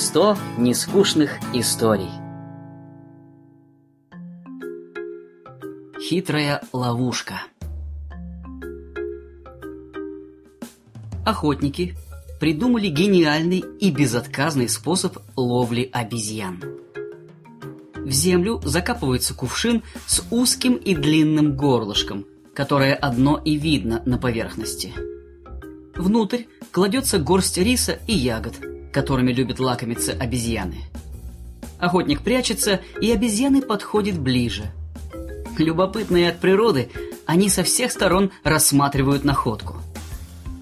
Сто нескучных историй. Хитрая ловушка. Охотники придумали гениальный и безотказный способ ловли обезьян. В землю закапывается кувшин с узким и длинным горлышком, которое одно и видно на поверхности. Внутрь кладется горсть риса и ягод, которыми любят лакомиться обезьяны. Охотник прячется, и обезьяны подходят ближе. Любопытные от природы, они со всех сторон рассматривают находку.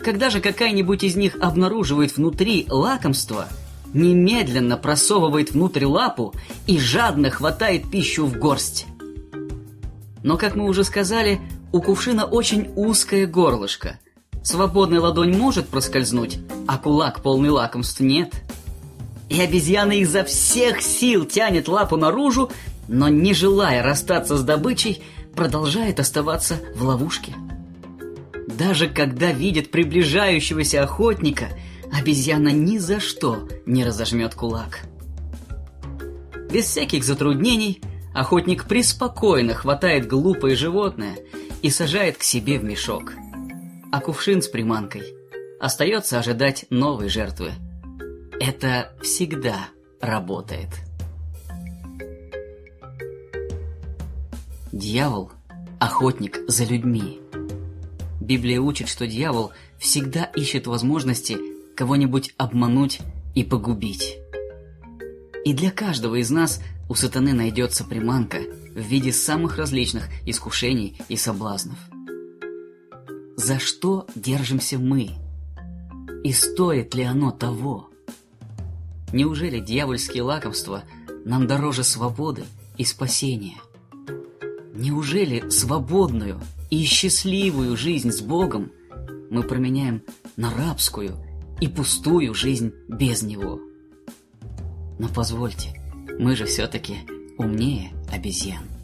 Когда же какая-нибудь из них обнаруживает внутри лакомство, немедленно просовывает внутрь лапу и жадно хватает пищу в горсть. Но, как мы уже сказали, у кувшина очень узкое горлышко – Свободная ладонь может проскользнуть, а кулак полный лакомств нет. И обезьяна изо всех сил тянет лапу наружу, но, не желая расстаться с добычей, продолжает оставаться в ловушке. Даже когда видит приближающегося охотника, обезьяна ни за что не разожмет кулак. Без всяких затруднений охотник преспокойно хватает глупое животное и сажает к себе в мешок – а кувшин с приманкой. Остается ожидать новой жертвы. Это всегда работает. Дьявол – охотник за людьми. Библия учит, что дьявол всегда ищет возможности кого-нибудь обмануть и погубить. И для каждого из нас у сатаны найдется приманка в виде самых различных искушений и соблазнов – за что держимся мы? И стоит ли оно того? Неужели дьявольские лакомства нам дороже свободы и спасения? Неужели свободную и счастливую жизнь с Богом мы променяем на рабскую и пустую жизнь без Него? Но позвольте, мы же все-таки умнее обезьян.